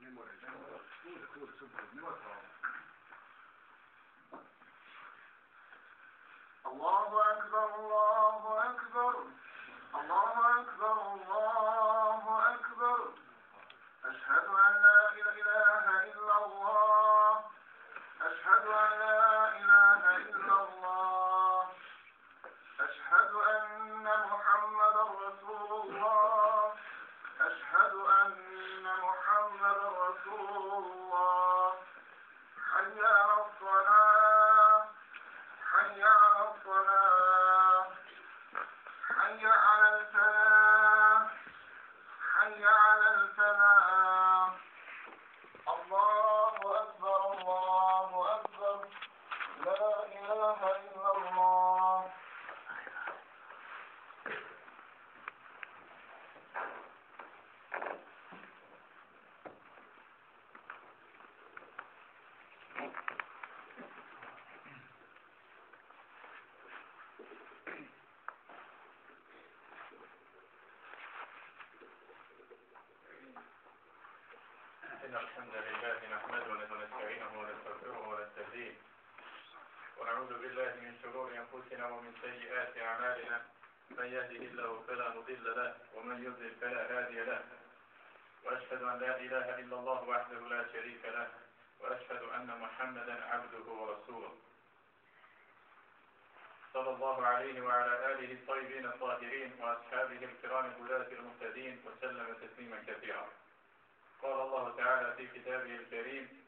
ne more da mora kuda kuda su bez nego Allahu akbar Allahu akbar. سيئات أعمالنا من يهده الله فلا مضل له ومن يضلل فلا هادي له. وأشهد أن لا إله إلا الله وحده لا شريك له. وأشهد أن محمدا عبده ورسوله. صلى الله عليه وعلى آله الطيبين الطاهرين وأصحابه الكرام الهداة المهتدين وسلم تسليما كثيرا. قال الله تعالى في كتابه الكريم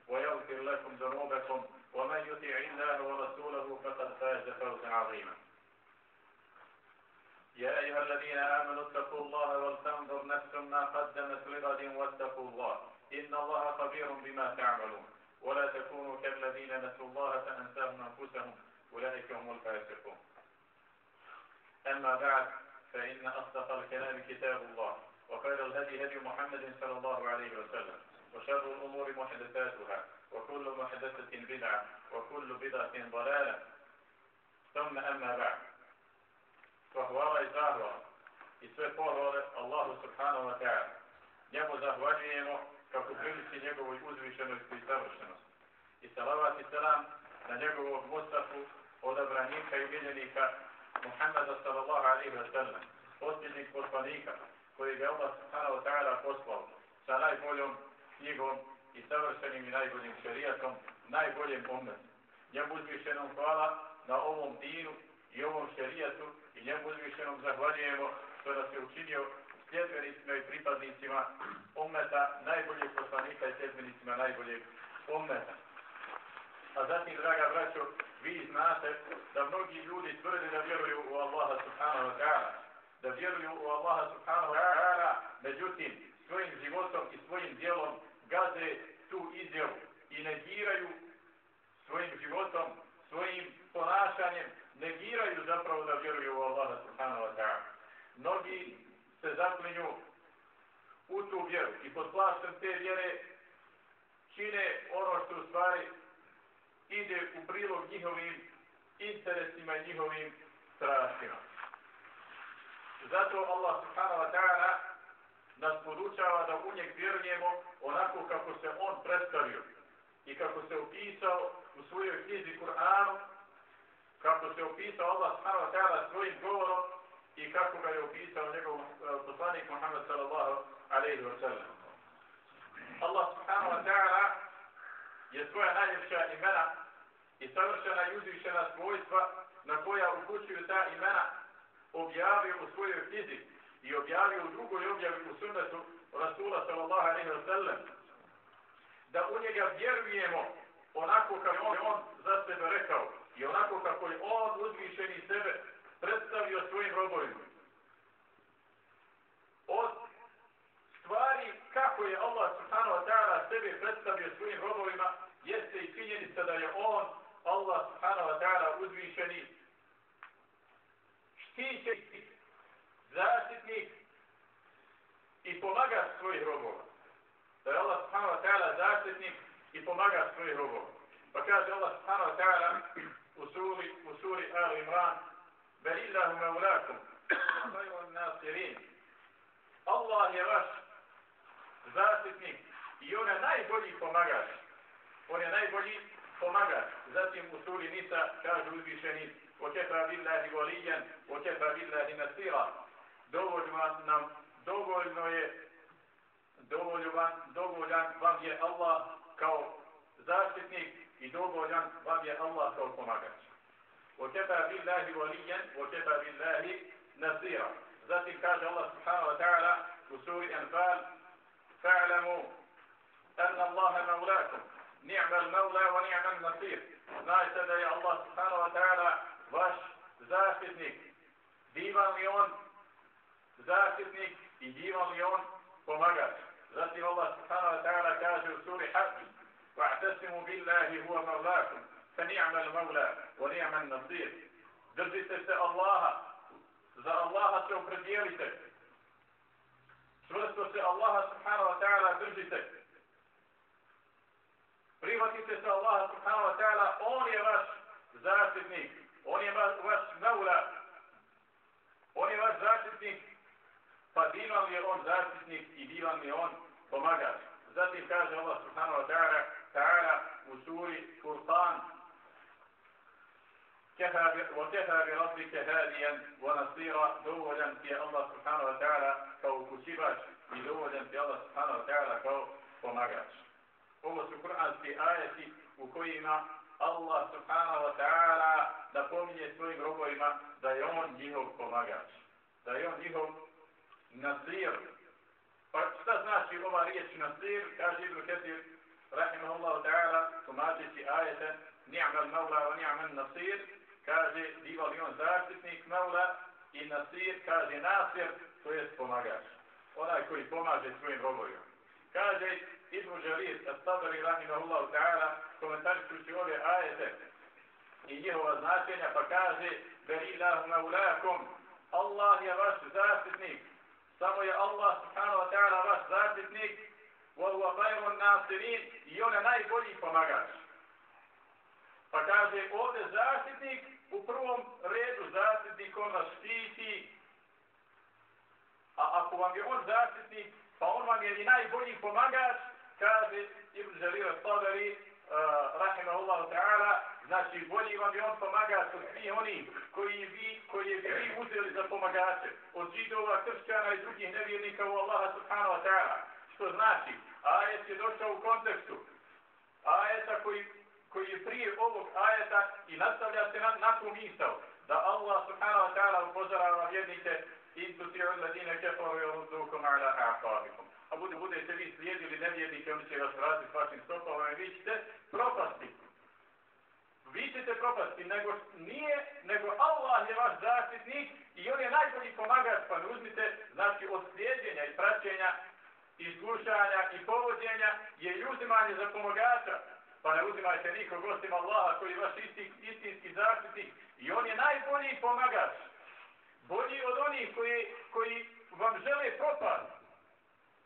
ويغفر لكم ذنوبكم ومن يطع الله ورسوله فقد فاز فوزا عظيما. يا أيها الذين آمنوا اتقوا الله ولتنظر نفس ما قدمت لغد واتقوا الله إن الله خبير بما تعملون. ولا تكونوا كالذين نسوا الله فأنساهم أنفسهم أولئك هم الفاسقون. أما بعد فإن أصدق الكلام كتاب الله وخير الهدي هدي محمد صلى الله عليه وسلم. وشر الأمور محدثاتها وكل محدثة بدعة وكل بدعة ضلالة ثم أما بعد فهو زahvala i sve pohvale Allahu subhanahu wa ta'ala. Njemu zahvaljujemo kako priliči njegovoj uzvišenosti i savršenosti. I salavat i salam na njegovog Mustafu, odabranika i miljenika Muhammeda sallallahu alaihi wa sallam, posljednik poslanika koji ga Allah subhanahu wa ta'ala poslao sa najboljom knjigom i savršenim i najboljim šerijatom, najboljem umetom. Njemu uzvišenom hvala na ovom dinu i ovom šerijatu i njemu uzvišenom zahvaljujemo što nas je učinio sljedbenicima i pripadnicima ummeta najboljeg poslanika i sljedbenicima najboljeg ummeta. A zatim, draga braćo, vi znate da mnogi ljudi tvrde da vjeruju u Allaha subhanahu wa ta'ala, da vjeruju u Allaha subhanahu wa ta'ala, međutim, svojim životom i svojim dijelom gaze tu izjavu i negiraju svojim životom, svojim ponašanjem, negiraju zapravo da vjeruju u Allaha subhanahu wa ta'ala. Mnogi se zaklinju u tu vjeru i pod plaštem te vjere čine ono što u stvari ide u prilog njihovim interesima i njihovim strastima. Zato Allah subhanahu wa ta'ala nas poručava da u njeg vjerujemo onako kako se on predstavio i kako se opisao u svojoj knjizi Kur'anu, kako se opisao Allah subhanahu wa ta'ala svojim govorom i kako ga je opisao njegov eh, poslanik Muhammed sallallahu alaihi wa sallam. Allah subhanahu wa ta'ala je svoja najljepša imena i savršena i uzvišena svojstva na koja upućuju ta imena objavio u svojoj knjizi i objavio u drugoj objavi u sunnetu Rasula sallallahu alaihi wa sallam da u njega vjerujemo onako kako je on za sebe rekao i onako kako je on uzvišeni sebe predstavio svojim robovima. Od stvari kako je Allah subhanahu wa ta'ala sebe predstavio svojim robovima, jeste i činjenica da je on, Allah subhanahu wa ta'ala, uzvišeni, štićeni zaštitnik i pomagač svojih robova. Da je Allah subhanahu wa ta'ala zaštitnik i pomagač svojih robova. Pa kaže Allah subhanahu wa ta'ala u suri, u suri Al Imran, Bel illahu maulakum, khayru nasirin. Allah je vaš zaštitnik i on je najbolji pomagač. On je najbolji pomagač. Zatim u suri Nisa kaže uzvišeni وَكَفَى بِاللَّهِ وَلِيًّا وَكَفَى بِاللَّهِ نَسِيرًا Dovoljno nam, dovoljno je, dovoljan, dovoljan vam je Allah kao zaštitnik i dovoljan vam je Allah kao pomagač. وَكَفَى بِاللَّهِ وَلِيًّا وَكَفَى بِاللَّهِ نَسِيرًا Zatim kaže Allah subhanahu wa ta'ala u suri Anfal فَعْلَمُوا أَنَّ اللَّهَ مَوْلَاكُمْ نِعْمَ الْمَوْلَى وَنِعْمَ النَّصِيرُ Znajte da je Allah subhanahu wa ta'ala vaš zaštitnik. Divan li on zaštitnik i divan li on pomagač. Zatim Allah subhanahu wa ta'ala kaže u suri Hajj وَاعْتَسِمُوا بِاللَّهِ هُوَ مَوْلَاكُمْ فَنِعْمَ الْمَوْلَى وَنِعْمَ النَّصِيرُ Držite se Allaha, za Allaha se opredijelite. Čvrsto se Allaha subhanahu wa ta'ala držite. Prihvatite se Allaha subhanahu wa ta'ala, On je vaš zaštitnik. On je vaš, vaš maula. On je vaš zaštitnik. Pa divan li je on zaštitnik i divan li je on pomagač. Zatim kaže Allah subhanahu wa ta'ala ta'ala u suri Furqan وكفى بربك هاديا ونصيرا دولا في الله سبحانه وتعالى كو كشباش i dovoljan ti Allah subhanahu wa ta'ala kao pomagač. Ovo su kuranski ajeti u kojima Allah subhanahu wa ta'ala napominje svojim robovima da je on njihov pomagač. Da je on njihov nasir. Pa šta znači ova riječ nasir? Kaže Ibn Ketir, rahimahullahu ta'ala, tumačeći ajete, ni'mal mavla wa ni'mal nasir, kaže, diva li on zaštitnik mavla i nasir, kaže nasir, to je pomagač. Onaj koji pomaže svojim robovima. Kaže, Ibn Žarir, Tabari, rahimahullahu ta'ala, komentarišući ove ajete i njihova značenja, pa kaže, Berilahu maulakum, Allah je vaš zaštitnik, samo je Allah subhanahu wa ta'ala vaš zaštitnik, wa huwa khairun nasirin, i on je najbolji pomagač. Pa kaže, ovdje zaštitnik, u prvom redu zaštitnik, on vas štiti, a ako vam je on zaštitnik, pa on vam je i najbolji pomagač, kaže Ibn Žarir Tabari, uh, eh, rahimahullahu ta'ala, znači bolji vam je on pomagač od svi oni koji vi, koji je vi uzeli za pomagače, od židova, kršćana i drugih nevjernika u Allaha subhanahu wa ta'ala. Što znači, ajet je došao u kontekstu ajeta koji, koji je prije ovog ajeta i nastavlja se na, na tu misao, da Allah subhanahu wa ta'ala upozorava vjernike in tuti'u alladine kefaru yurdukum ala a'qabikum. A bude, budete vi slijedili nevjernike, oni će vas vratiti s vašim stopama i vi ćete propasti. Vi ćete propasti, nego nije, nego Allah je vaš zaštitnik i on je najbolji pomagač, pa ne uzmite, znači, od slijedjenja i praćenja i slušanja i povođenja je i uzimanje za pomagača. Pa ne uzimajte nikog osim Allaha koji je vaš isti, istinski zaštitnik i on je najbolji pomagač bolji od onih koji, koji vam žele propast.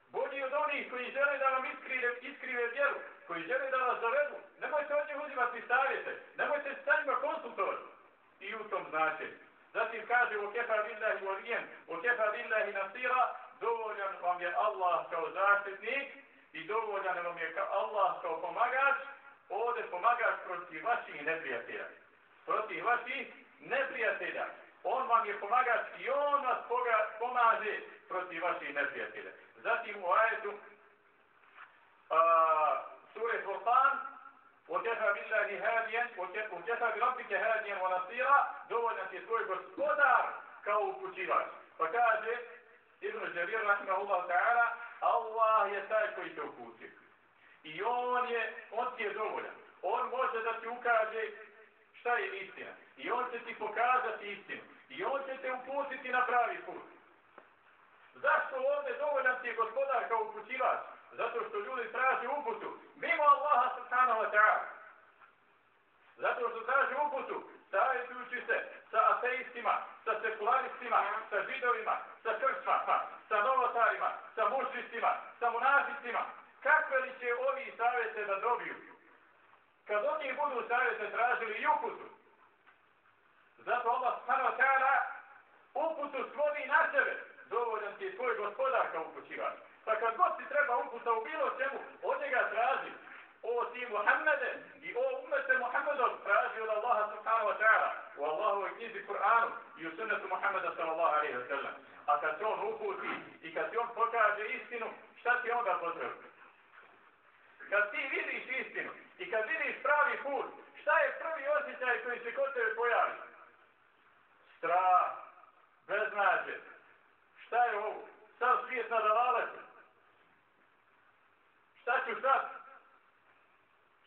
bolji od onih koji žele da vam iskrive, iskrive vjeru, koji žele da vas zavedu, nemojte od njih uzimati savjete, nemojte se sa njima konsultovati i u tom značenju. Zatim kaže o kefa billahi walijen, o kefa billahi nasira, dovoljan vam je Allah kao zaštitnik i dovoljan vam je Allah kao pomagač, ovdje pomagač protiv vaših neprijatelja. Protiv vaših neprijatelja. On vam je pomagač i on vas pomaže protiv vaših neprijatelja. Zatim u ajetu sure Furqan وَكَفَى بِاللَّهِ هَادِيًا وَكَفَى بِرَبِّكَ هَادِيًا وَنَصِيرًا dovoljan ti je tvoj gospodar kao upućivač. Pa kaže Ibn Žarir rahimahullah ta'ala Allah je taj koji te upući. I on je, on ti je dovoljan. On može da ti ukaže šta je istina. I on će ti pokazati istinu. I on će te uputiti na pravi put. Zašto ovdje dovoljan ti je gospodar kao upućivač? Zato što ljudi traže uputu mimo Allaha subhanahu wa ta'ala. Zato što traži uputu savjetujući se sa ateistima, sa sekularistima, sa židovima, sa krštvama, sa novotarima, sa mušistima, sa munaficima. Kakve li će ovi savjete da dobiju? Kad od njih budu savjete tražili i uputu. Zato Allah subhanahu wa ta'ala uputu svodi na sebe. Dovoljan ti je tvoj gospodar kao upućivač. Pa kad god ti treba uputa u bilo čemu, od njega traži. O ti Muhammede i o umete Muhammedov traži od Allaha subhanahu wa ta'ala u Allahovoj knjizi Kur'anu i u sunnetu Muhammeda sallallahu alaihi wa sallam. A kad se on uputi i kad ti on pokaže istinu, šta ti onda potrebno? Kad ti vidiš istinu i kad vidiš pravi put, šta je prvi osjećaj koji se kod tebe pojavi? Strah, beznađe. Šta je ovo? Sam svijet na davaletu. Šta ću sad?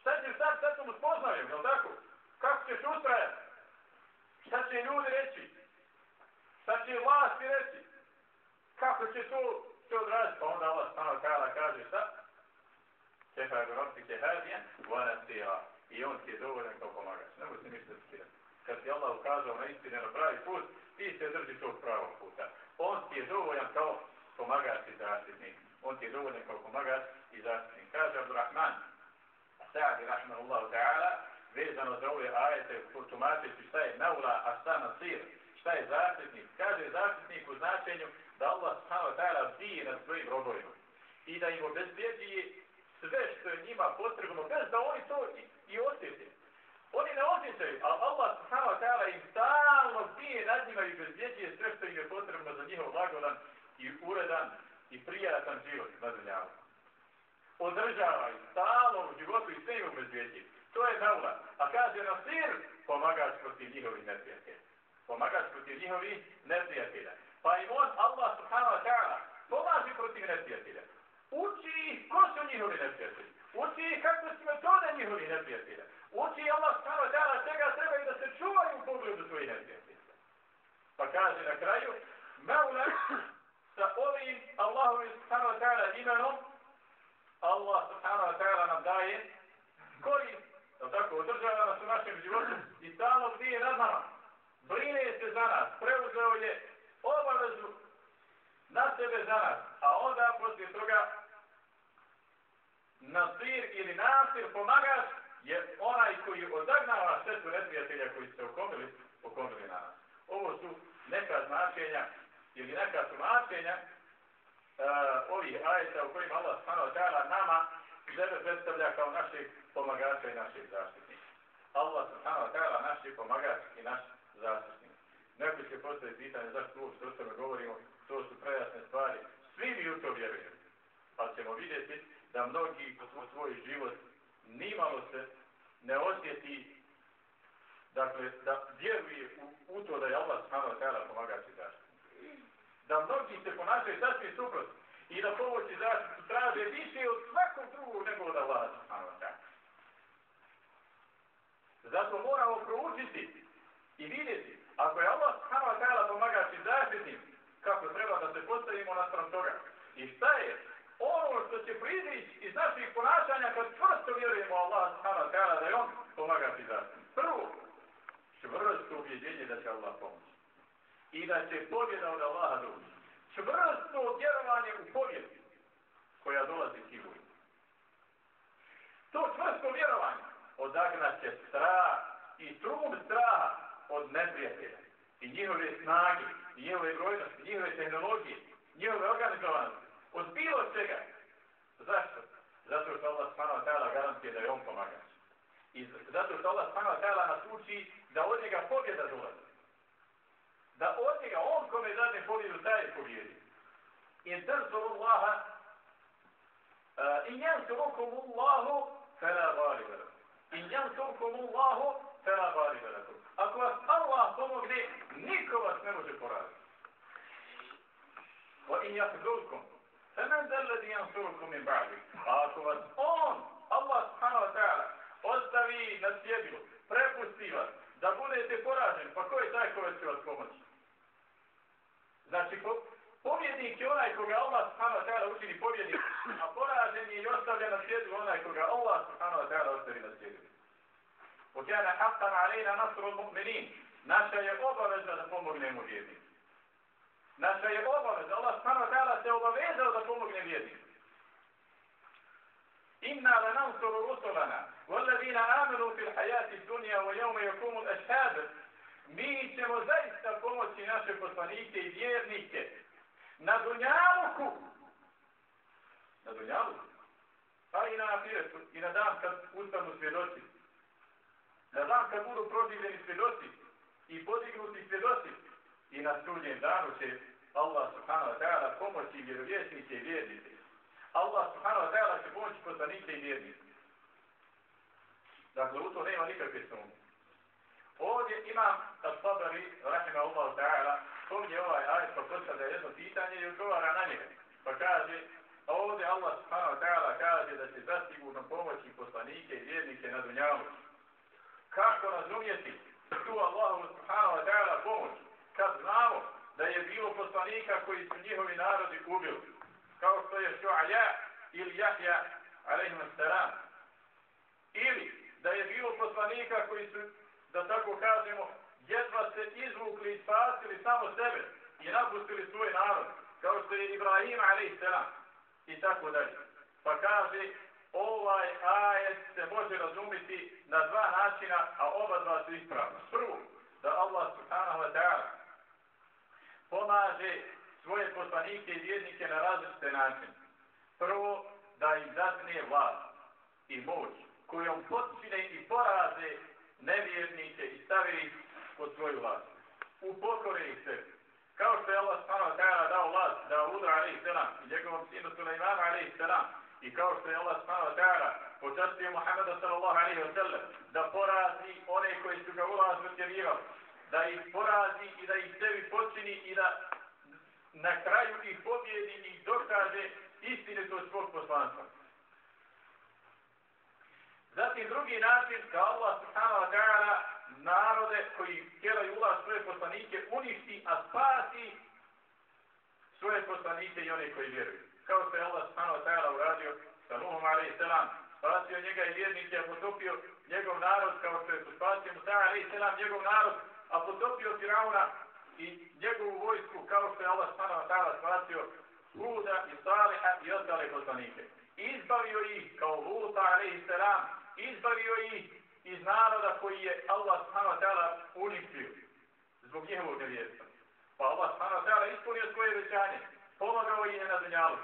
Šta ćeš sad, sad sam uspoznajem, jel tako? Kako će sutra? Šta će ljudi reći? Šta će vlasti reći? Kako će to se odraziti? Pa onda Allah stano kala kaže šta? Kefa je robti kehadijan, vana sira. I on ti je dovoljan kao pomagač. Ne se ništa skirati. Kad ti Allah ukazao na istine na pravi put, ti se drži tog pravog puta. On ti je dovoljan kao pomagač i zaštitnik. On ti je dovoljan kao pomagač i zastupnik. Kaže Abdurrahman, Sa'di rahmanullahu ta'ala, vezano za ove ajete, tumačeći šta je naula, a šta nasir, šta je zaštitnik. Kaže zaštitnik u značenju da Allah subhanahu ta'ala bije nad svojim robovima i da im obezbjeđuje sve što je njima potrebno, bez da oni to i, i osjeti. Oni ne osjećaju, ali Allah subhanahu wa ta'ala im stalno bije nad njima i obezbjeđuje sve što im je potrebno za njihov lagodan i uredan i prijatan život na zemljavu održava ih stalo u životu i sve im obezbjeđi. To je naula. A kaže Nasir, pomagač protiv njihovih neprijatelja. Pomagač protiv njihovih neprijatelja. Pa im on, Allah subhanahu wa ta'ala, pomaži protiv neprijatelja. Uči ih ko su njihovi neprijatelji. Uči ih kakve su metode njihovi neprijatelja. Uči Allah subhanahu wa ta'ala čega trebaju da se čuvaju u pogledu svojih neprijatelja. Pa kaže na kraju, Maula sa ovim Allahovim subhanahu wa ta'ala imenom Allah subhanahu wa ta'ala nam daje korist, da tako, održava nas u našem životu i stalno bdije nad nama. Brine se za nas, preuzeo je obavezu na sebe za nas, a onda poslije toga nasir ili nasir pomagaš je onaj koji odagnava štetu neprijatelja koji se okomili, okomili na nas. Ovo su neka značenja ili neka tumačenja uh, ovih ajeta u kojima Allah subhanahu wa ta'ala nama sebe predstavlja kao naših pomagača i naših zaštitnika. Allah subhanahu wa ta'ala naš je pomagač i naš zaštitnik. Neko će postaviti pitanje zašto uopšte o tome govorimo, to su prejasne stvari. Svi mi u to vjerujemo. Ali ćemo vidjeti da mnogi po svoj život nimalo se ne osjeti dakle, da vjeruje u, u to da je Allah subhanahu tajala pomagač i zaštitnik da mnogi se ponašaju sasvim suprotno i da pomoći zaštitu traže više od svakog drugog nego od Allah. Zato moramo proučiti i vidjeti, ako je Allah subhanahu tajala pomagač i zaštitnik, kako treba da se postavimo na stran toga. I šta je ono što će prizići iz naših ponašanja kad čvrsto vjerujemo Allah subhanahu wa ta'ala da je on pomagati i nas. Prvo, čvrsto ubjeđenje da će Allah pomoći i da će pobjeda od Allaha doći. Čvrsto vjerovanje u pobjedu koja dolazi sigurno. To čvrsto vjerovanje odagnaće strah i trud straha od neprijatelja i njihove snage, i njihove brojnosti, njihove tehnologije, njihove organizovanosti, od bilo čega. Zašto? Zato što Allah spana tajla garantije da je on pomagač. I zato što Allah spana tajla nas uči da od njega pobjeda dolazi da od njega, on kome zadnje pobjedu, taj je pobjedi. In tansuru Allaha, eh, in jansurukum Allahu, fela gali velakum. In jansurukum Allahu, fela gali velakum. Ako vas Allah pomogne, niko vas ne može poraziti. Wa in yakzulkum, فمن ذا الذي ينصركم من بعده a ako vas on Allah subhanahu wa ta'ala ostavi na sjedilu prepusti vas da budete poraženi pa ko je taj ko će vas pomoći Znači, po, Pobjednik je onaj koga Allah subhanahu wa ta'ala učini pobjednik, a poražen je i ostavlja na svijetu onaj koga Allah subhanahu wa ta'ala ostavi na svijetu. وكان حقا علينا نصر المؤمنين naša je obaveza da pomognemo vjerniku. Naša je obaveza, Allah subhanahu wa ta'ala se obavezao da pomogne vjerniku. Inna la nansuru rusulana, والذina amenu fil hajati dunja, wa jevme yakumu l'ashhad, mi ćemo zaista pomoći naše poslanike i vjernike na dunjaluku. Na dunjaluku. Pa i na afiretu, i na dan kad ustanu svjedoci. Na dan kad budu proživljeni svjedoci i podignuti svjedoci. I na sudnjem danu će Allah subhanahu wa ta'ala pomoći vjerovjesnike i vjernike. Allah subhanahu wa ta'ala će pomoći poslanike i vjernike. Dakle, u to nema nikakve sumnje. Ovdje imam Al-Sabari, rahima Allah ta'ala, spomnje ovaj ajet pa postavlja jedno pitanje i odgovara na njega. Pa kaže, ovdje Allah subhanahu wa ta'ala kaže da će zasigurno pomoći poslanike i vjernike na dunjavu. Kako razumjeti tu Allahu subhanahu wa ta'ala pomoć? Kad znamo da je bilo poslanika koji su njihovi narodi ubili. Kao što je Šu'aja ili Jahja, alaihim salam. Ili da je bilo poslanika koji su, da tako kažemo, jedva se izvukli i spasili samo sebe i napustili svoj narod. Kao što je Ibrahim, alaihim salam. I tako dalje. Pa kaže, ovaj ajet se može razumiti na dva načina, a oba dva su ispravna. Prvo, da Allah subhanahu wa ta'ala pomaže svoje poslanike i vjernike na različite načine. Prvo, da im zatne vlast i moć, kojom počine i poraze nevjernike i stave ih pod svoju vlast. Upokore ih se. Kao što je Allah s.a. tajala dao vlast da Uda a.s. i njegovom sinu Sulejmanu Selam I kao što je Allah s.a. tajala počastio Muhammeda s.a.v. da porazi one koji su ga ulaz utjerivali da ih porazi i da ih sebi počini i da na kraju ih pobjedi i ih dokaže istine to svog poslanstva. Zatim drugi način, kao Allah subhanahu wa ta'ala narode koji tjeraju ulaz svoje poslanike uništi, a spasi svoje poslanike i one koji vjeruju. Kao što je Allah subhanahu wa ta'ala uradio sa Nuhom a.s. spasio njega i vjernike, a potopio njegov narod, kao što je spasio Musa a.s. njegov narod, a potopio Firauna i njegovu vojsku kao što je Allah subhanahu wa ta'ala spasio Luda i Saliha i ostale poslanike. Izbavio ih kao Luta alaihi salam, izbavio ih iz naroda koji je Allah subhanahu wa ta'ala uništio zbog njihovog nevjerstva. Pa Allah subhanahu wa ta'ala ispunio svoje većanje, pomogao je na dunjalu.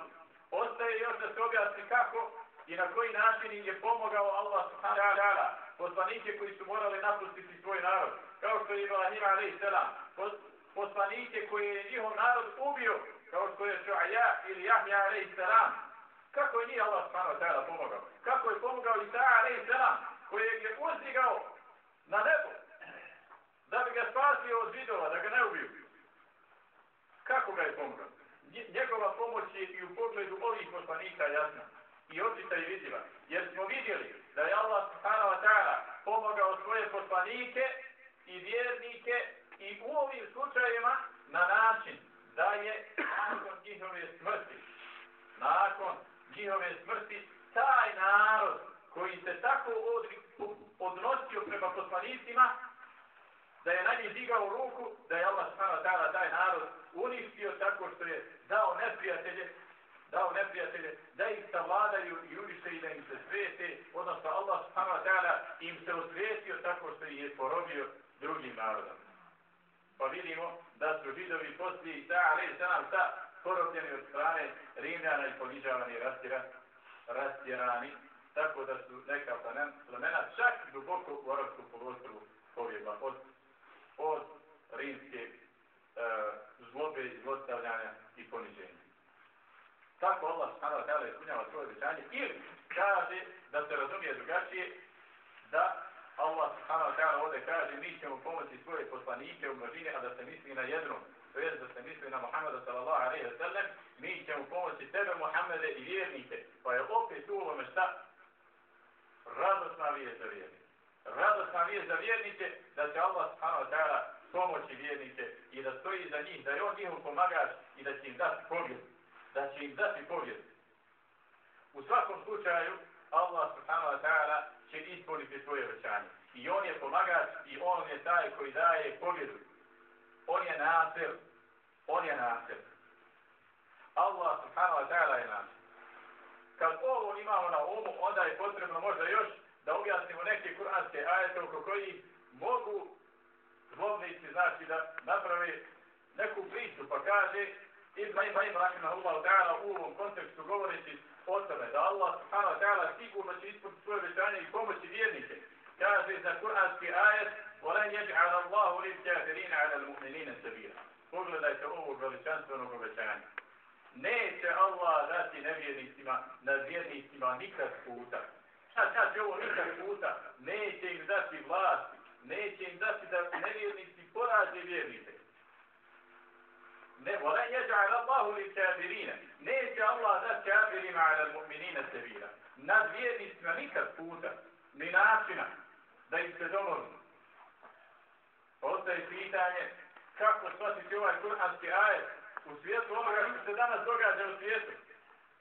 Ostaje još da se objasni kako i na koji način im je pomogao Allah subhanahu wa ta'ala poslanike koji su morali napustiti svoj narod kao što je Ibrahim a.s. poslanike koje je njihov narod ubio, kao što je Šu'aja ili Jahja a.s. kako je nije Allah subhanahu ta'ala pomogao? Kako je pomogao Isa a.s. selam, kojeg je uzdigao na nebo, da bi ga spasio od vidova, da ga ne ubiju? Kako ga je pomogao? Njegova pomoć je i u pogledu ovih poslanika jasna i očita i vidljiva. Jer smo vidjeli da je Allah subhanahu wa ta'ala pomogao svoje poslanike i vjernike i u ovim slučajima na način da je nakon njihove smrti, nakon njihove smrti, taj narod koji se tako odnosio prema poslanicima, da je na njih digao ruku, da je Allah subhanahu wa ta'ala taj narod uništio tako što je dao neprijatelje, dao neprijatelje, da ih savladaju i unište i da im se svete, odnosno Allah subhanahu wa ta'ala im se osvetio tako što ih je porobio drugim narodom. Pa vidimo da su židovi poslije Isa, ali se nam ta porobljeni od strane Rimljana i ponižavani rastjera, rastjerani, tako da su neka plemena čak duboko u Arabskom polostru pobjegla od, od rimske e, zlobe i zlostavljanja i poniženja. Tako Allah subhanahu wa ta'ala ispunjava svoje obećanje ili kaže da se razumije drugačije da Allah subhanahu wa ta'ala ovdje kaže mi ćemo pomoći svoje poslanike u množini, a da se misli na jednom, to je da se misli na Muhammeda sallallahu alaihi wa sallam, mi ćemo pomoći tebe Muhammede i vjernike. Pa je opet u ovome šta? Radosna vijest za vjernike. Radosna vijest za vjernike da će Allah subhanahu wa ta'ala pomoći vjernike i da stoji za njih, da je on njihov pomagač i da će im dati pobjed. Da će im dati pobjed. U svakom slučaju, Allah subhanahu wa ta'ala će ispuniti svoje obećanje. I on je pomagač i on je taj koji daje pobjedu. On je nasir. On je nasir. Allah subhanahu wa ta'ala je nasir. Kad ovo imamo na umu, onda je potrebno možda još da objasnimo neke kuranske ajete oko koji mogu zlobnici znači da naprave neku priču pa kaže Ibn Ibn Rahimahullah ta'ala u ovom kontekstu govoreći o tome da Allah subhanahu wa ta'ala sigurno će ispuniti svoje obećanje i pomoći vjernike. Kaže za kuranski ajet وَلَنْ يَجْعَلَ اللَّهُ لِلْكَافِرِينَ عَلَى الْمُؤْمِنِينَ سَبِيلًا Pogledajte ovog veličanstvenog obećanja. Neće Allah dati nevjernicima nad vjernicima nikad puta. Šta kaže ovo nikad puta? Neće im dati vlasti. Neće im dati da nevjernici poraze vjernike. Ne, وَلَنْ يَجْعَلَ اللَّهُ لِلْكَافِرِينَ neće Allah da kafirima ala mu'minina sebira. Na vjernicima nikad puta, ni načina da im se domovimo. Ostaje pitanje kako shvatiti ovaj kuranski ajet u svijetu onoga što se danas događa u svijetu.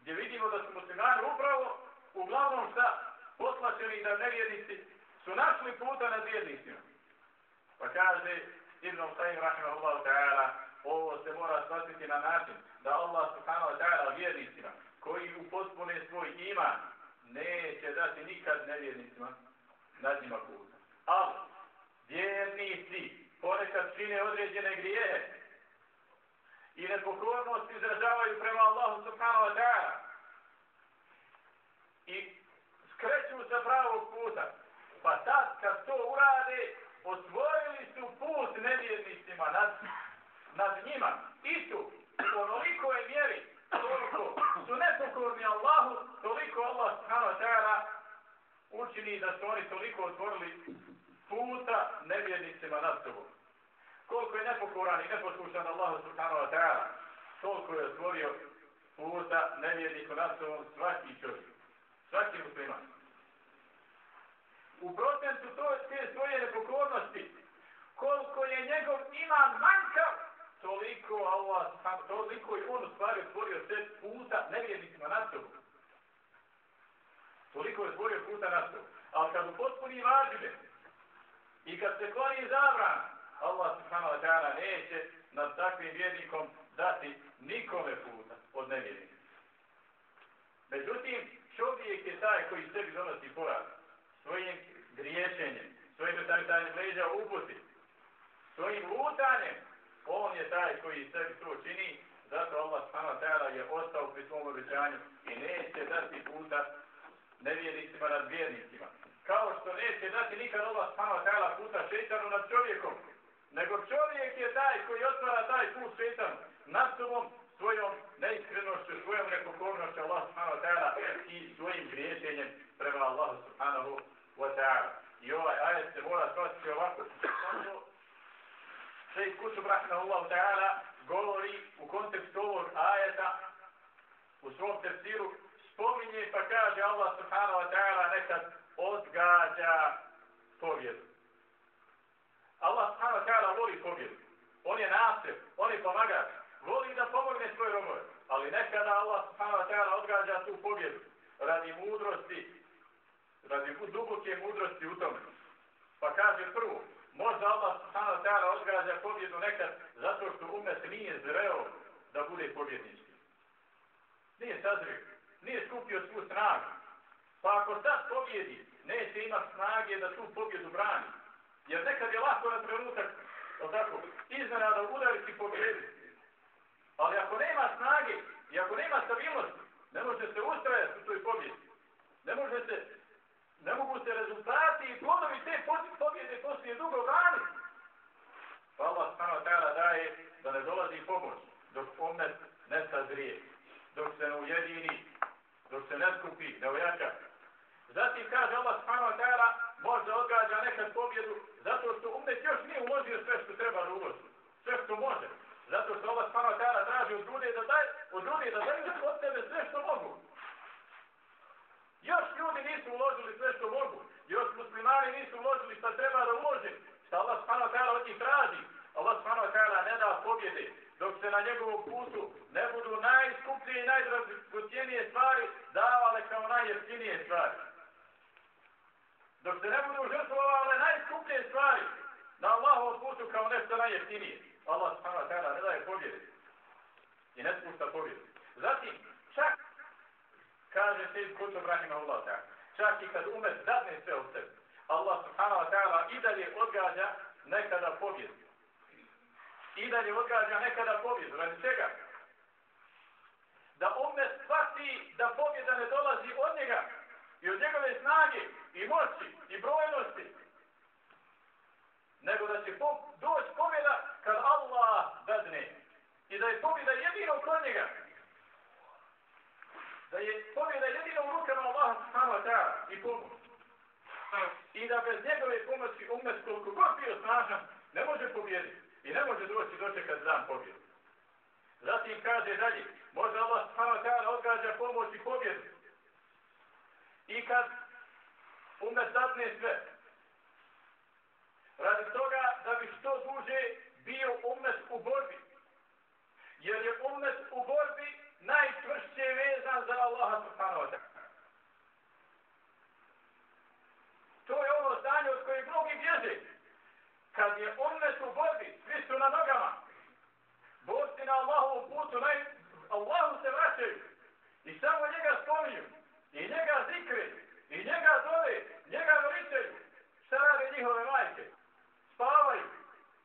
Gdje vidimo da su muslimani upravo, uglavnom šta, poslačeni da nevjernici su našli puta na vjernicima. Pa kaže Ibn Usaim rahimahullahu Ta'ala, ovo se mora shvatiti na način da Allah subhanahu wa ta'ala vjernicima koji upotpune svoj iman neće dati nikad nevjernicima nad njima puta. Ali vjernici ponekad čine određene grijehe i nepokornost izražavaju prema Allahu subhanahu wa ta'ala i skreću sa pravog puta. Pa tad kad to urade, otvorili su put nevjernicima nad, nad njima. I tu, onoliko je vjeri, toliko su nepokorni Allahu, toliko Allah subhanahu wa ta'ala učini da su oni toliko otvorili puta nevjernicima nad sobom. Koliko je nepokoran i neposlušan Allahu subhanahu wa ta'ala, toliko je otvorio puta nevjerniku nad sobom svaki čovjek. Svaki musliman. U procentu to, te svoje nepokornosti, koliko je njegov iman manjkav, toliko Allah, pa toliko je on u stvari otvorio sve puta nevjernicima na sobom. Toliko je otvorio puta na sobom. Ali kad upotpuni potpuni I kad se kloni zabran, Allah subhanahu wa ta'ala neće nad takvim vjernikom dati nikome puta od nevjernika. Međutim, čovjek je taj koji sebi donosi poraz svojim griješenjem, svojim totalitarnim leđa uputi, svojim lutanjem, on je taj koji sebi to čini, zato Allah subhanahu ta'ala je ostao pri svom obećanju i neće dati puta nevjernicima nad vjernicima kao što neće dati nikad Allah subhanahu ta'ala puta šeitanu nad čovjekom, nego čovjek je taj koji otvara taj put šeitanu nad sobom svojom neiskrenošću, svojom nepokornošću Allah subhanahu ta'ala i svojim griješenjem prema Allahu subhanahu wa ta'ala. I ovaj ajet se mora shvatiti ovako. Šejh Kutub rahmahullahu ta'ala govori u kontekstu ovog ajeta u svom tefsiru spominje pa kaže Allah subhanahu wa ta'ala nekad odgađa pobjedu. Allah subhanahu wa ta'ala voli pobjedu. On je nasir, on je pomagač. Voli da pomogne svoje robove. Ali nekada Allah subhanahu wa ta'ala odgađa tu pobjedu. Radi mudrosti, radi duboke mudrosti u tome. Pa kaže prvo, možda Allah subhanahu wa ta'ala odgađa pobjedu nekad zato što umet nije zreo da bude pobjednički. Nije sazrio, nije skupio svu snagu. Pa ako sad pobjedi, neće imat snage da tu pobjedu brani. Jer nekad je lako na trenutak, o tako, iznenada udariti pobjedi. Ali ako nema snage i ako nema stabilnosti, ne može se ustrajati u toj pobjedi. Ne može se, ne mogu se rezultati i plodovi te pobjede poslije dugo brani. Pa Allah stano tada daje da ne dolazi pomoć dok omet ne sazrije, dok se ne ujedini, dok se ne skupi, ne ojača. Zatim kaže Allah subhanahu wa ta'ala možda odgađa nekad pobjedu zato što umet još nije uložio sve što treba da uloži. Sve što može. Zato što Allah subhanahu wa ta'ala traži od ljudi da daj, od ljudi da daju od tebe sve što mogu. Još ljudi nisu uložili sve što mogu. Još muslimani nisu uložili što treba da ulože. Šta Allah spano kajala od njih traži. Allah spano kajala ne da pobjede. Dok se na njegovom putu ne budu najskuplje i najdražutjenije stvari davale kao najjeftinije stvari. Dok se ne budu žrtvovali najskuplje stvari na Allahovom putu kao nešto najjeftinije. Allah spano kajala ne daje pobjede. I ne spušta pobjede. Zatim, čak kaže se iz kutu Allah ta'ala, čak i kad umet zadne sve u sebi, Allah subhanahu wa ta'ala i dalje odgađa nekada pobjedu. I dalje odgađa nekada pobjedu. Radi čega? Da umet shvati da pobjeda ne dolazi od njega i od njegove snage i moći i brojnosti, nego da će po, doći pobjeda kad Allah dadne. I da je pobjeda jedino kod njega. Da je pobjeda jedina u rukama Allaha subhanahu wa ta'ala i pomoć. I da bez njegove pomoći umet koliko god bio snažan, ne može pobjediti. I ne može doći dočekat dan pobjedu. Zatim kaže dalje, može Allah subhanahu wa ta'ala odgađa pomoć i pobjedu. I kad umet zatne sve, radi toga da bi što duže bio umet u borbi. Jer je umet u borbi najtvršće vezan za Allaha subhanahu wa ta'ala. To je ono stanje od kojeg mnogi bježe. Kad je umet u borbi, svi su na nogama. Borci na Allahovom putu, naj... Allahu se vraćaju. I samo njega spominju. I njega zikre. I njega zove. Njega veličaju. Šta rade njihove majke? Spavaju.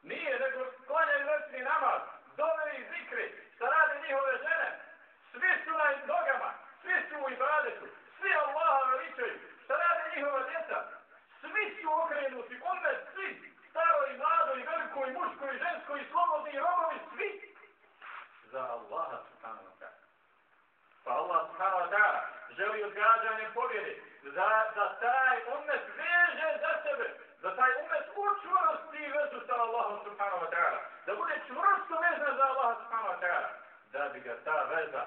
Nije, nego klanjaju noćni namaz. Zove i zikre. Šta rade njihove žene? Svi su na nogama. Svi su u ibadetu. Svi Allaha veličaju. Šta rade njihova djeca? Svi su okrenuti. One svi. Staro i mlado i veliko i muško i žensko i slobodni i robovi. Svi. Za Allaha subhanahu wa ta'ala. Pa Allah subhanahu wa ta'ala želi odgađanje pobjede. Za, za taj umet veže za sebe. Za taj umet učvrsti vezu sa Allahom subhanahu wa ta'ala. Da bude čvrsto vezan za Allaha subhanahu wa ta'ala. Da bi ga ta veza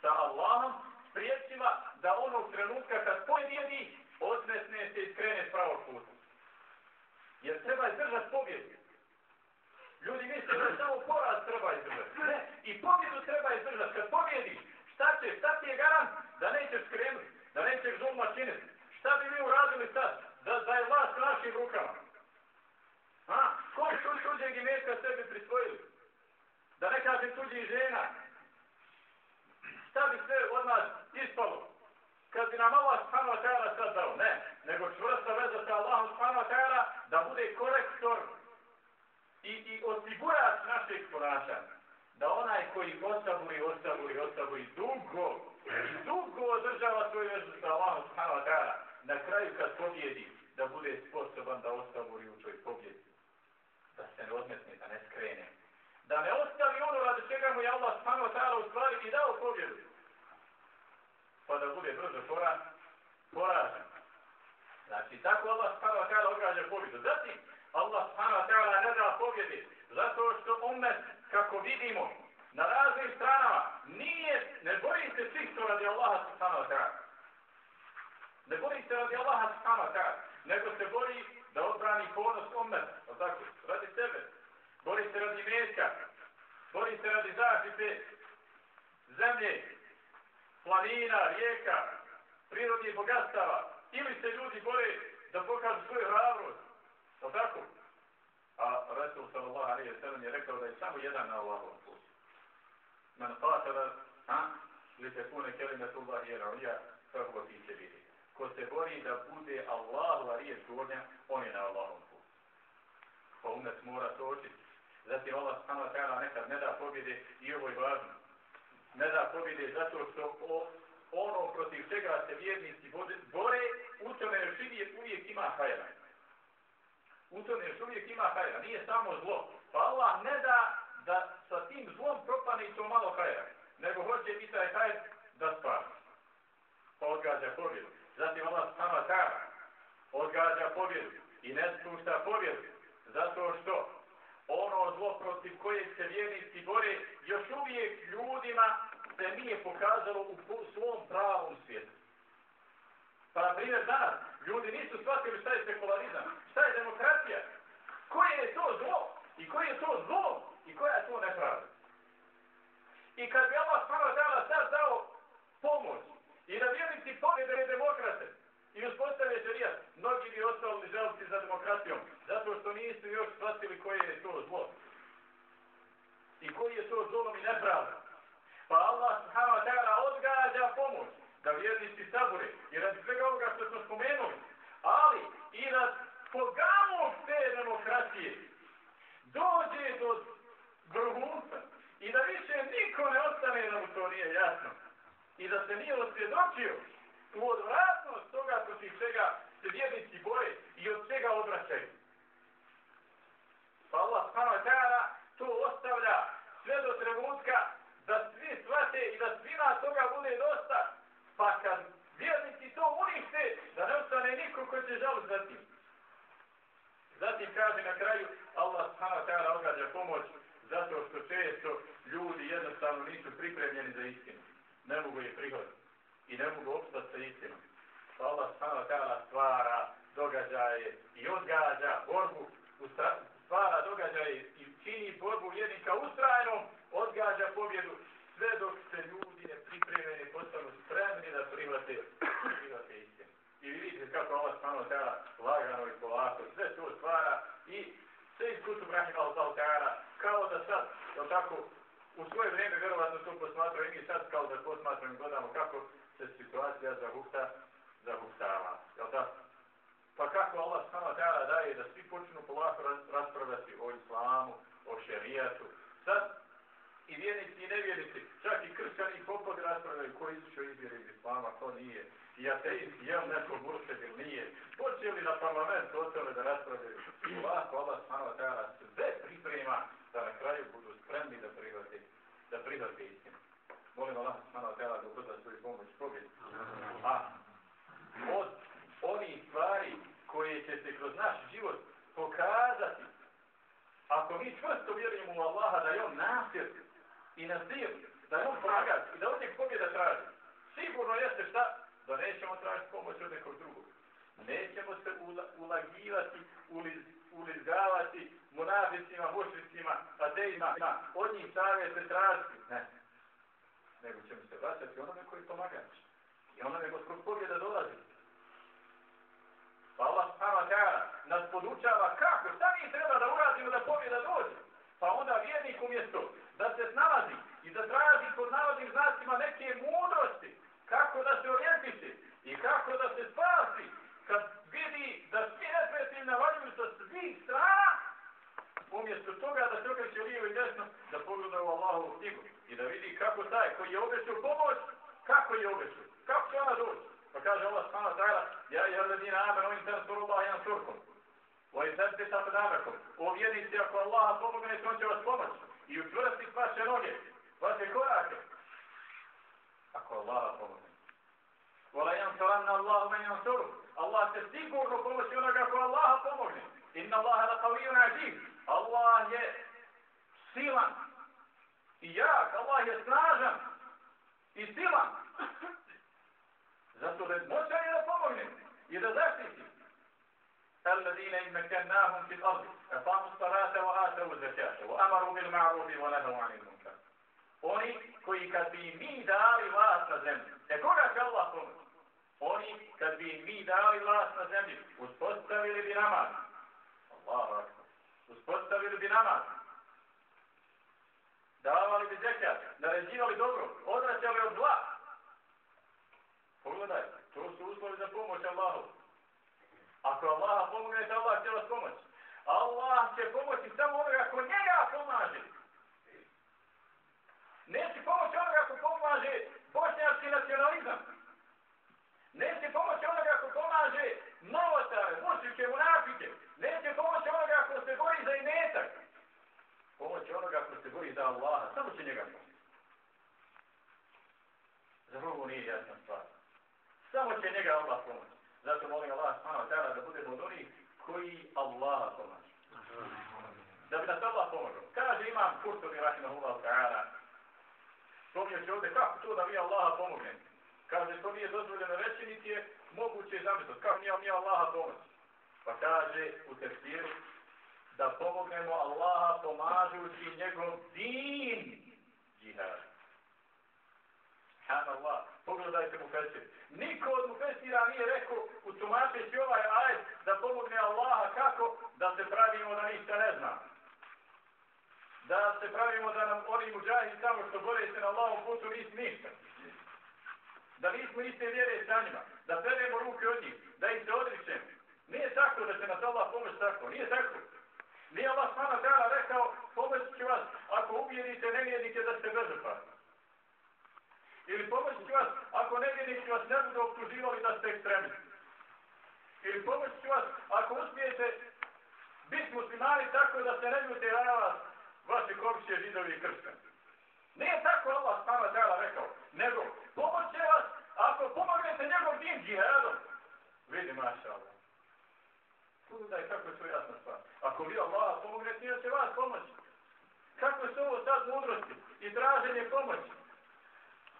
sa Allahom spriječila da onog trenutka kad pojedini odnesne se i skrene s pravog puta. Jer treba izdržati pobjedu. Ljudi misle da samo poraz treba izdržati. Ne, i pobjedu treba izdržati. Kad pobjediš, šta će, šta ti je garant da nećeš skrenuti, da nećeš zulma činiti. Šta bi mi uradili sad? Da, da je vlast u našim rukama. A, koji su tuđeg imetka sebi prisvojili? Da ne kažem tuđi žena. Šta bi sve od nas ispalo? Kad bi nam Allah subhanahu wa ta'ala sad dao, ne, nego čvrsta veza sa Allahom subhanahu wa ta'ala da bude korektor i, i osigurač našeg ponašanja. Da onaj koji osaburi, osaburi, osaburi dugo, dugo održava svoju vezu sa Allahom subhanahu wa ta'ala, na kraju kad pobjedi, da bude sposoban da osaburi u toj pobjedi. Da se ne odmetne, da ne ostavi ono radi čega mu je Allah subhanahu wa ta'ala u stvari i dao pobjedu pa da bude brzo pora, poražen. Znači, tako Allah subhanahu wa ta'ala odgađa pobjedu. Zatim, Allah subhanahu wa ta'ala ne da pobjedi, zato što umet, kako vidimo, na raznim stranama, nije, ne bori se čisto radi Allaha subhanahu wa ta'ala. Ne bori se radi Allaha subhanahu wa ta'ala, nego se bori da odbrani ponos umet, o tako. Bori se radi metka, bori se radi zaštite zemlje, planina, rijeka, prirodnih bogatstava, ili se ljudi bore da pokažu svoju hrabrost. O tako? A Rasul sallallahu alaihi wa sallam je rekao da je samo jedan na Allahovom putu. Man qatala, ha? Li se kune kelime tullahi jer ulija, kako ti će biti. Ko se bori da bude Allahova riječ gornja, on je na Allahovom putu. Pa umet mora to očiti. Zatim Allah subhanahu wa ta'ala nekad ne da pobjede i ovo je važno ne da pobjede zato što o, ono protiv čega se vjernici bore, u tome još uvijek, uvijek ima hajra. U tome još uvijek ima hajra. Nije samo zlo. Pa Allah ne da da sa tim zlom propane i to malo hajra. Nego hoće i taj hajr da spasi. Pa odgađa pobjedu. Zatim Allah sama ta'ala odgađa pobjedu i ne spušta pobjedu. Zato što ono zlo protiv koje se vjernici bore, još uvijek ljudima se nije pokazalo u svom pravom svijetu. Pa na primjer danas, ljudi nisu shvatili šta je sekularizam, šta je demokracija, koje je to zlo i koje je to zlo i koja je to nepravda. I kad bi Allah prvo dala sad dao pomoć i da vjernici pobjede demokrate i uspostavlja žerija, mnogi bi ostali želci za demokracijom, Zato što nisu još shvatili koje je to zlo. I koji je to zlo mi nepravda. Pa Allah subhanahu wa ta'ala odgađa pomoć da vjernici sabure i radi svega ovoga što smo spomenuli, ali i nad pogamu te demokracije dođe do vrhunca i da više niko ne ostane nam to nije jasno. I da se nije osvjedočio u odvratnost toga protiv čega se vjernici boje i od čega obraćaju. Pa Allah subhanahu wa ta'ala to ostavlja sve do trenutka da svi shvate i da svima toga bude dosta. Pa kad vjernici to unište, da ne ostane niko ko će žaliti za tim. Zatim kaže na kraju, Allah subhanahu wa ta'ala ogađa pomoć zato što često ljudi jednostavno nisu pripremljeni za istinu. Ne mogu je prihvatiti i ne mogu opstati sa istinom. Pa Allah subhanahu wa ta'ala stvara događaje couple Allaha da je on nasir i nazir, da je on pomagač i da od njeg pobjeda traži, sigurno jeste šta? Da nećemo tražiti pomoć od nekog drugog. Nećemo se ulagivati, uliz, ulizgavati monavicima, mušricima, ateima, od njih savjete tražiti. Ne. Nego ćemo se vraćati onome koji pomagač. I onome kod pobjeda dolazi. Pa Allah subhanahu wa ta'ala nas podučava kako, šta mi treba da uradimo da pobjeda dođe. Pa onda vjernik umjesto da se snalazi i da traži pod navodnim znacima neke mudrosti, kako da se orijentiše i kako da se spasi, kad vidi da svi neprijatelji navaljuju sa svih strana, umjesto toga da se okreće lijevo i desno, da pogleda u Allahovu knjigu i da vidi kako taj koji je obećao pomoć, kako je obećao, kako će ona doći. Pa kaže Allah subhanahu wa ta'ala, ja i alladina amenu in tansuru Allah yan surkum. Wa in tansuru tako ako Allah pomogne, on će vas pomoći. I učvrsti vaše noge, vaše korake. Ako Allah pomogne. Wa la yansuranna Allah man yansuru. Allah će sigurno pomoći onoga ako Allah pomogne. Inna Allah la qawiyun aziz. Allah je silan i jak. Allah je snažan i silan. Zato da moća je da pomogne i da zaštiti. الذين إن مكناهم في الأرض أقاموا الصلاة وآتوا الزكاة وأمروا بالمعروف ونهوا عن المنكر. Oni koji kad bi mi dali vlast na zemlji, e koga će Allah pomoći? Oni kad bi mi dali vlast na zemlji, uspostavili bi namaz. Allah akbar. Uspostavili bi namaz. Davali bi zekat, naređivali dobro, odraćali od zla. Pogledaj, to su uslovi za pomoć Allahu. Ako Allah pomogne, Allah će vas pomoći. Allah će pomoći samo onoga ko njega pomaže. Neće pomoći onoga ko pomaže bošnjarski nacionalizam. Neće pomoći onoga ko pomaže novotare, mušike, munafike. Neće pomoći onoga ko se bori za imetak. Pomoći onoga ko Allaha. Samo će njega pomoći. Za ovo nije jasna stvar. Samo će njega Allah pomoći. Zato molim Allah subhanahu wa ta'ala da budemo od onih koji Allah pomaže. Da bi nas Allah pomogao. Kaže imam Kurtovi rahimahullahu ta'ala. Spomnio će ovdje kako to da mi Allaha pomogne. Kaže to nije dozvoljeno reći niti je moguće zamisliti. Kako nije mi Allaha pomoći. Pa kaže u tefsiru da pomognemo Allaha pomažući njegov din džihad. Subhanallah. Pogledajte mu fesir. Niko od mu fesira nije rekao u tumačeći ovaj ajet da pomogne Allaha kako da se pravimo da ništa ne zna. da se pravimo da nam oni muđahidi tamo što bore se na Allahom putu nisu ništa. Da nismo iste vjere sa njima, da peremo ruke od njih, da ih se odričemo. Nije tako da će nas Allah pomoći tako, nije tako. Nije Allah smana dana rekao, pomoći ću vas ako uvjerite nevjednike da ste bezopasni. Ili pomoći ću vas ako nevjednike vas ne budu optuživali da ste ekstremisti. Ili pomoći ću vas ako uspijete biti muslimani tako da se ne ljute na vas vaši komšće, židovi i kršćani. Nije tako Allah smana dana rekao, nego pomoći vas ako pomognete njegov din džihadom. Vidi maša Allah. Pogledaj kako je to jasna stvar. Ako vi Allah pomognete, nije će vas pomoći. Kako su ovo sad mudrosti i traženje pomoći?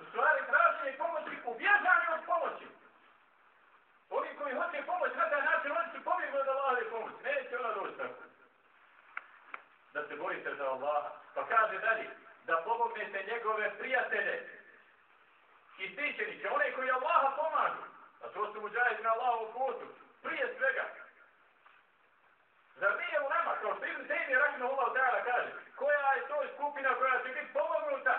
U stvari traženje pomoći ubježanje od pomoći. Oni koji hoće pomoć na taj način, oni su pobjegli od Allahove pomoći. Neće ona doći tako. Da se borite za Allaha. Pa kaže dalje, da pomognete njegove prijatelje i stičenike, one koji Allaha pomažu. A to su muđajiti na Allahovu putu. Prije svega, Zar nije u nama, kao što Ibn Tejmi Rahimah Allah Teala kaže, koja je to skupina koja će biti pomognuta?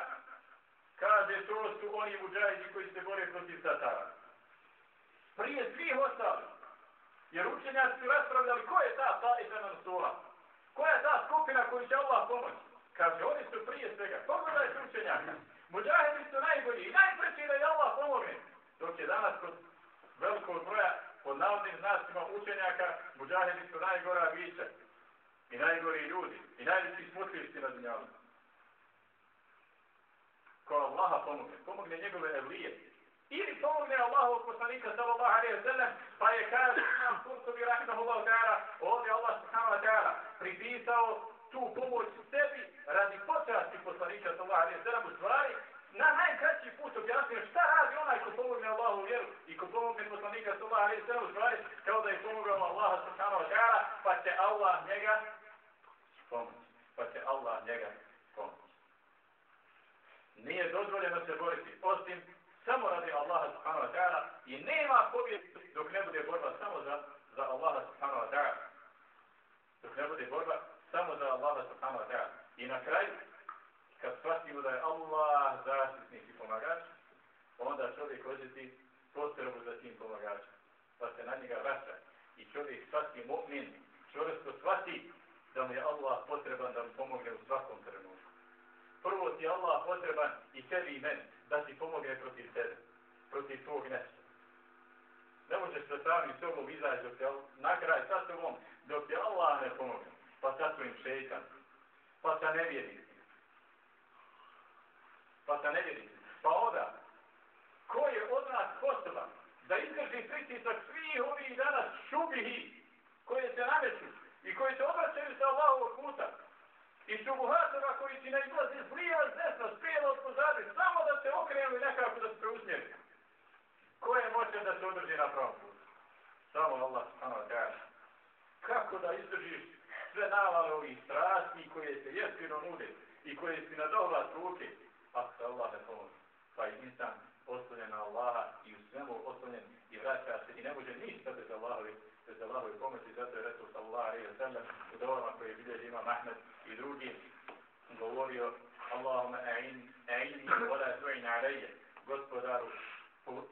Kaže, to su oni muđajidi koji se bore protiv Tatara. Prije svih ostalih. Jer učenjaci su raspravljali ko je ta Taifa Mansura. Koja je ta skupina koju će Allah pomoći? Kaže, oni su prije svega. Pogledajte učenjaka. Muđahidi su najbolji i najpreći da je Allah pomogne. Dok je danas kod velikog broja pod navodnim znacima učenjaka, muđahidi su najgora bića i najgori ljudi i najveći smutljivci na dunjalu. Ko Allaha pomogne, pomogne njegove evlije. Ili pomogne Allahovog poslanika sallallahu alaihi wa sallam, pa je kaže imam Kurtobi rahmahullahu ta'ala, ovdje Allah subhanahu wa ta'ala pripisao tu pomoć sebi radi počasti poslanika sallallahu alaihi wa sallam u stvari na najkraći put objasnio šta radi onaj ko pomogne Allahu vjeru i ko pomogne poslanika sallallahu alejhi ve sellem stvari kao da je pomogao Allah subhanahu wa ta'ala pa će Allah njega pomoći pa će Allah njega pomoći nije dozvoljeno se boriti osim samo radi Allaha subhanahu wa ta'ala i nema pobjede dok ne bude borba samo za, za Allaha subhanahu wa ta'ala dok ne bude borba samo za Allaha subhanahu wa ta'ala i na kraju kad shvatimo da je Allah zaštitnik i pomagač, onda čovjek osjeti potrebu za tim pomagačem. Pa se na njega vraća. I čovjek shvati mu'min, čovjek shvati da mu je Allah potreban da mu pomogne u svakom trenutku. Prvo ti je Allah potreban i tebi i meni da ti pomogne protiv tebe, protiv tvog nešto. Ne možeš sa samim sobom izaći dok te na kraj sa sobom, dok je Allah ne pomogne. Pa sa svojim šeitan, pa sa nevjednicima pa sa ne. Pa onda, ko je od nas sposoban da izdrži pritisak svih ovih danas šubihi koje se nameću i koji se obraćaju sa Allahovog puta i šubuhatova koji ti najglazi zlija s desna, spijela od pozadi, samo da se okrenu i nekako da se preusmjeri. Ko je moćan da se održi na pravom putu? Samo Allah subhanahu wa ta'ala. Kako da izdržiš sve navale ovih strasti koje se jeftino nude i koje si na dohvat ruke ako se Allah ne pomoći. Pa i insan oslonjen na Allaha i u svemu oslonjen i vraća se i ne može ništa bez Allahovi, bez i pomoći. Zato je Resul sallallahu alaihi wa sallam u dovama koje je bilježi Imam Ahmed i drugi govorio Allahumma a'in, a'inni wala tu'in alaije. Gospodaru,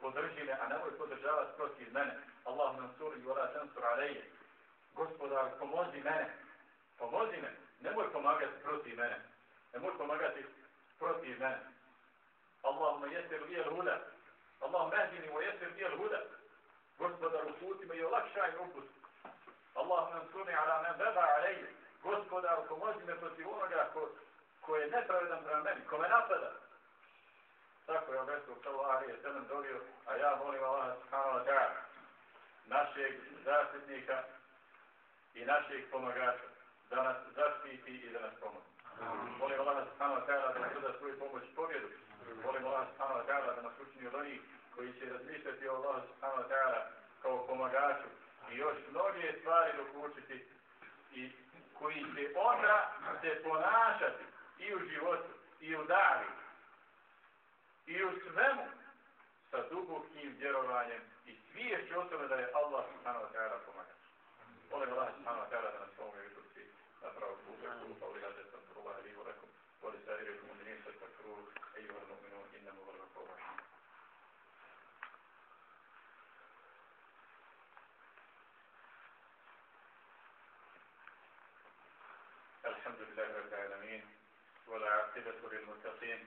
podrži me, a nemoj podržavati protiv mene. Allahumma ansuri wala tansur alaije. Gospodaru, pomozi mene. Pomozi me. Nemoj pomagati protiv mene. Nemoj pomagati protiv mene. Allahumma jesir li el huda. Allahumma ehdini wa jesir li el huda. Gospodar uputi me i olakšaj uput. Allahumma ansuni ala men beba alej. Gospodar pomozi me protiv onoga ko, ko je nepravedan prema meni, ko me napada. Tako je obestu sallahu alaihi sallam dolio, a ja molim Allah subhanahu wa ta'ala našeg zaštitnika i našeg pomagača da nas zaštiti i da nas pomoći. Molim Allah subhanahu wa ta'ala da nas da svoju pomoć i pobjedu. Molim Allah subhanahu wa ta'ala da nas učini od onih koji će razmišljati o Allahu subhanahu wa ta'ala kao pomagaču i još mnoge stvari dok učiti i koji će onda se ponašati i u životu, i u dali, i u svemu sa dubokim vjerovanjem i svijeći o tome da je Allah subhanahu wa ta'ala pomagač. Volim Allah subhanahu wa ta'ala da nas pomoge i učiti na pravog putu, kako upavljate والعاقبة للمتقين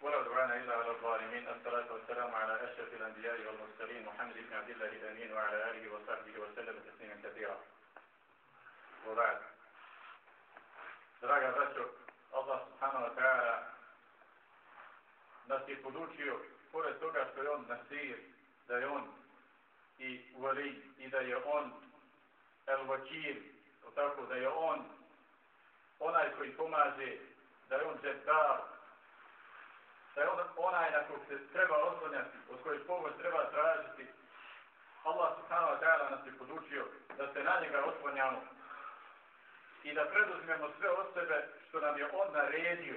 ولا عدوان إلا على الظالمين. الصلاة والسلام على أشرف الأنبياء والمرسلين محمد بن عبد الله الأمين وعلى آله وصحبه وسلم تسليما كثيرا. وبعد. Draga braćo, Allah subhanahu wa ta'ala nas je podučio, pored toga što je on nasir, da je on i vali, i da je on el vakir, tako da je on onaj koji pomaže, da je on džetar, da je on onaj na kog se treba oslanjati, od kojeg pomoć treba tražiti. Allah subhanahu wa ta'ala nas je podučio da se na njega oslanjamo i da preduzmemo sve od sebe što nam je on naredio.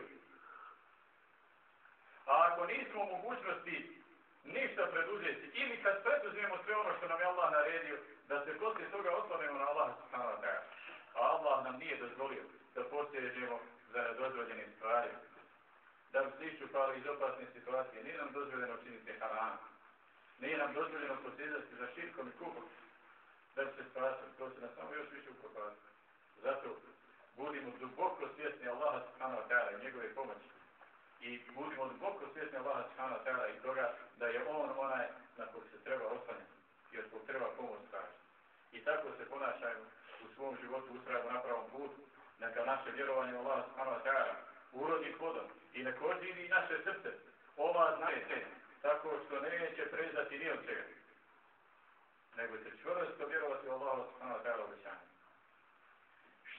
A ako nismo u mogućnosti ništa preduzeti ili kad preduzmemo sve ono što nam je Allah naredio, da se poslije toga oslanimo na Allah subhanahu wa ta'ala. A Allah nam nije dozvolio da posjeđemo za dozvoljene stvari, Da bi se iščupali iz opasne situacije. Nije nam dozvoljeno činiti haram. Nije nam dozvoljeno posjeđati za širkom i kupom. Da bi se spasili. To se nas samo još više upropasti. Zato budimo duboko svjesni Allaha subhanahu wa ta'ala i njegove pomoći. I budimo duboko svjesni Allaha subhanahu wa ta'ala i toga da je On onaj na kog se treba oslanjati i od kog treba pomoć tražiti. I tako se ponašajmo u svom životu ustrajamo na pravom putu. Neka naše vjerovanje u Allah subhanahu wa ta'ala urodi plodom i neko oživi naše srce. Ova znaje tako što neće prezati ni od čega. Nego će čvrsto vjerovati u Allah subhanahu wa ta'ala obećanje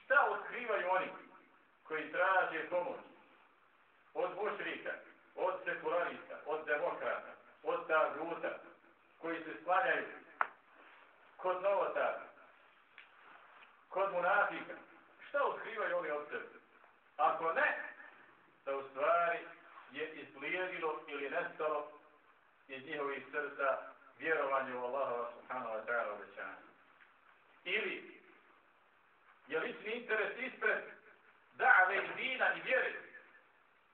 šta otkrivaju oni koji traže pomoć od mušrika, od sekularista, od demokrata, od taguta, koji se sklanjaju kod novotara, kod munafika. Šta otkrivaju oni od sebe? Ako ne, da u stvari je izblijedilo ili nestalo iz njihovih srca vjerovanje u Allaha subhanahu wa ta'ala obećanja. Ili je lični interes ispred da'ave i dina i vjeri,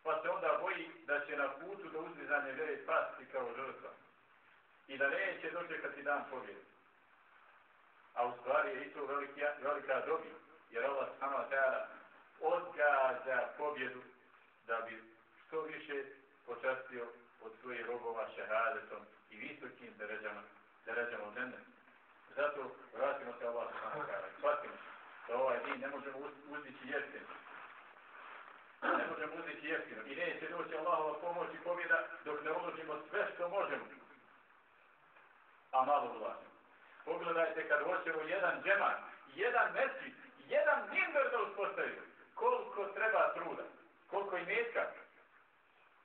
pa se onda boji da će na putu do uzvizanje vjere pasti kao žrtva i da neće dočekati dan pobjede. A u stvari je i to velika, velika dobit jer Allah sama ta'ala odgađa pobjedu da bi što više počastio od svojih robova šehadetom i visokim deređama, deređama od dnevne. Zato vratimo se Allah sama ta'ala i shvatimo da ovaj din ne možemo uzdići jeftino. Ne možemo uzdići jeftino. I neće doći Allahova pomoć i pobjeda dok ne uložimo sve što možemo. A malo ulažimo. Pogledajte kad hoćemo jedan džemat, jedan mesjid, jedan minber da uspostavimo. Koliko treba truda, koliko i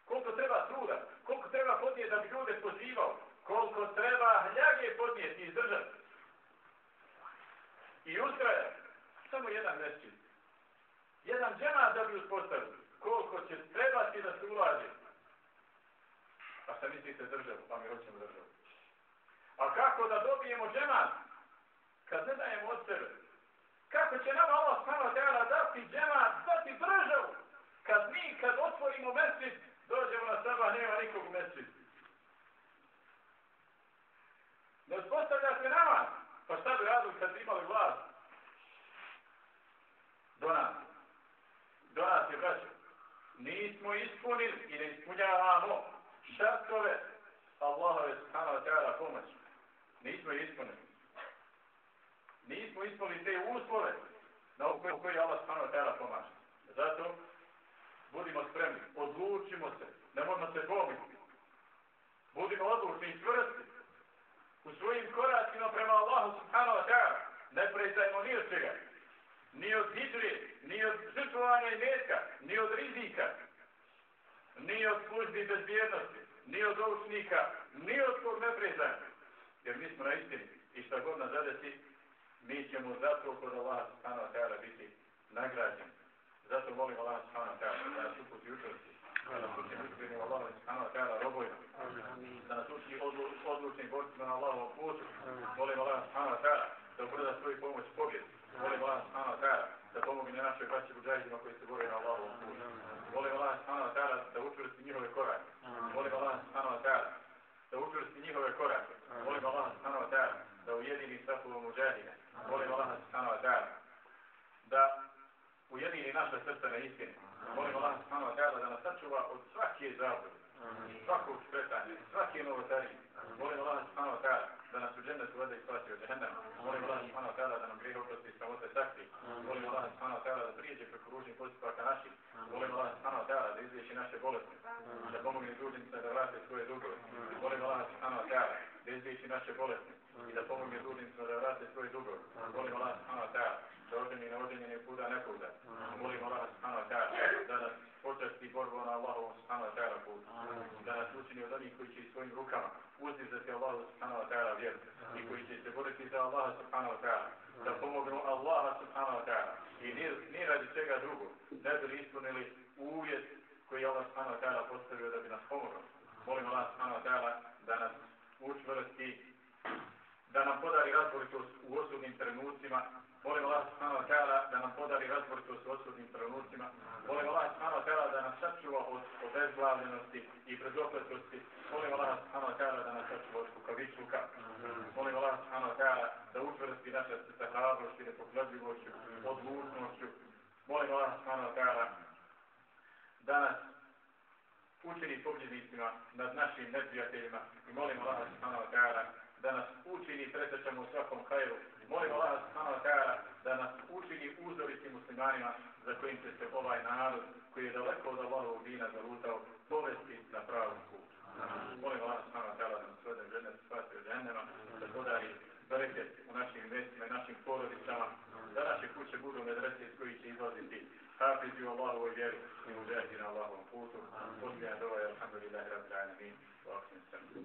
koliko treba truda, koliko treba podnijeti da bi ljude pozivao, koliko treba hljage podnijeti i izdržati. I ustraja. samo jedan mesčin. Jedan džema da bi uspostavio. Koliko će trebati da se ulaže? A šta mislite državu? Pa mi hoćemo državu. A kako da dobijemo džemat? Kad ne dajemo od sebe. Kako će nama Allah stvarno tjela dati džemat, dati državu? Kad mi, kad otvorimo mesčin, dođemo na seba, nema nikog u mesčin. Ne uspostavljate nama. Pa šta bi radili kad bi imali vlast? donacije. Donacije, braće, nismo ispunili i ne ispunjavamo šartove Allahove subhanahu wa ta'ala pomoći. Nismo ispunili. Nismo ispali te uslove na u koji Allah stvarno tera pomaže. Zato budimo spremni, odlučimo se, ne možemo se pomiti. Budimo odlučni i čvrsti u svojim koracima prema Allahu subhanahu wa ta'ala. Ne prestajemo ni od čega ni od hidre, ni od žrtvovanja i metka, ni od rizika, ni od službi bezbjednosti, ni od oučnika, ni od kog neprezanja. Jer mi smo na istini i šta god nas zadesi, mi ćemo zato kod Allaha subhanahu wa ta'ala biti nagrađeni. Zato molim Allaha subhanahu wa ta'ala da nas uputi učvrsti. Da nas uči uspjeni u Allaha subhanahu wa ta'ala robojima. Da nas uči odlučnim borcima na Allahovom putu. Molim Allaha subhanahu wa ta'ala da ubrza svoju pomoć pobjedi. Molim Allah subhanahu wa ta'ala da pomogne našoj braći buđajdima koji se bore na Allahovom putu. Molim Allah subhanahu wa ta'ala da učvrsti njihove korake. Molim Allah subhanahu wa ta'ala da učvrsti njihove korake. Molim Allah subhanahu wa ta'ala da ujedini safu muđahide. Molim Allah subhanahu wa ta'ala da ujedini naše srce na istini. Molim Allah subhanahu wa ta'ala da nas sačuva od svake zablude, svakog skretanja, svake novotarije. Molim Allah subhanahu wa ta'ala da nas u džennetu vede i spasi od džehennema. Molim Allah subhanahu wa ta'ala da nam grijehe oprosti i sramote sakri. Molim Allah subhanahu wa ta'ala da prijeđe preko ružnih postupaka naših. Molim Allah subhanahu wa ta'ala da izliječi naše bolesti. Da pomogne dužnicima da vrate svoje dugove. Molim Allah subhanahu wa ta'ala da izliječi naše bolesti i da pomogne dužnicima da vrate svoje dugove. Molim Allah subhanahu wa ta'ala da oženi na oženjeni puda ne puda. Molim Allah subhanahu wa ta'ala da nas počasti borbu na Allahovom subhanahu wa ta'ala putu. Da nas učini od onih koji će svojim rukama uzdizati Allahu subhanahu wa ta'ala vjeru i koji će se boriti za Allaha subhanahu wa ta'ala. Da pomognu Allaha subhanahu wa ta'ala i ni, ni radi čega drugo ne bi ispunili uvjet koji Allah subhanahu wa ta'ala postavio da bi nas pomogao. Molim Allah subhanahu wa ta'ala da nas učvrsti da nam podari razboritost u osudnim trenucima. Molim Allah subhanahu wa ta'ala da nam podari razboritost u osudnim trenucima. Molim Allah subhanahu wa ta'ala da nas sačuva od obezglavljenosti i brezopletosti. Molim Allah subhanahu wa ta'ala da nas sačuva od kukavičluka. Molim Allah subhanahu wa ta'ala da učvrsti naše srce hrabrošću, nepokladljivošću, odlučnošću. Molim Allah subhanahu wa ta'ala danas učini pobjednicima nad našim neprijateljima i molim Allah subhanahu wa ta'ala da nas učini presrećamo u svakom hajru. Molim Allah subhanahu wa ta'ala da nas učini uzoritim muslimanima za kojim će se ovaj narod koji je daleko od Allahovog dina zalutao povesti na pravom putu. Molim Allah subhanahu wa ta'ala da nas svede žene spasi od žennema, da podari bereket u našim mjestima i našim porodicama, da naše kuće budu medrese iz kojih će izlaziti hafizi u Allahovoj vjeri i muđahdi na Allahovom putu. Posljedna dova je alhamdulillahi rabbil alamin. Wa akhim sallam.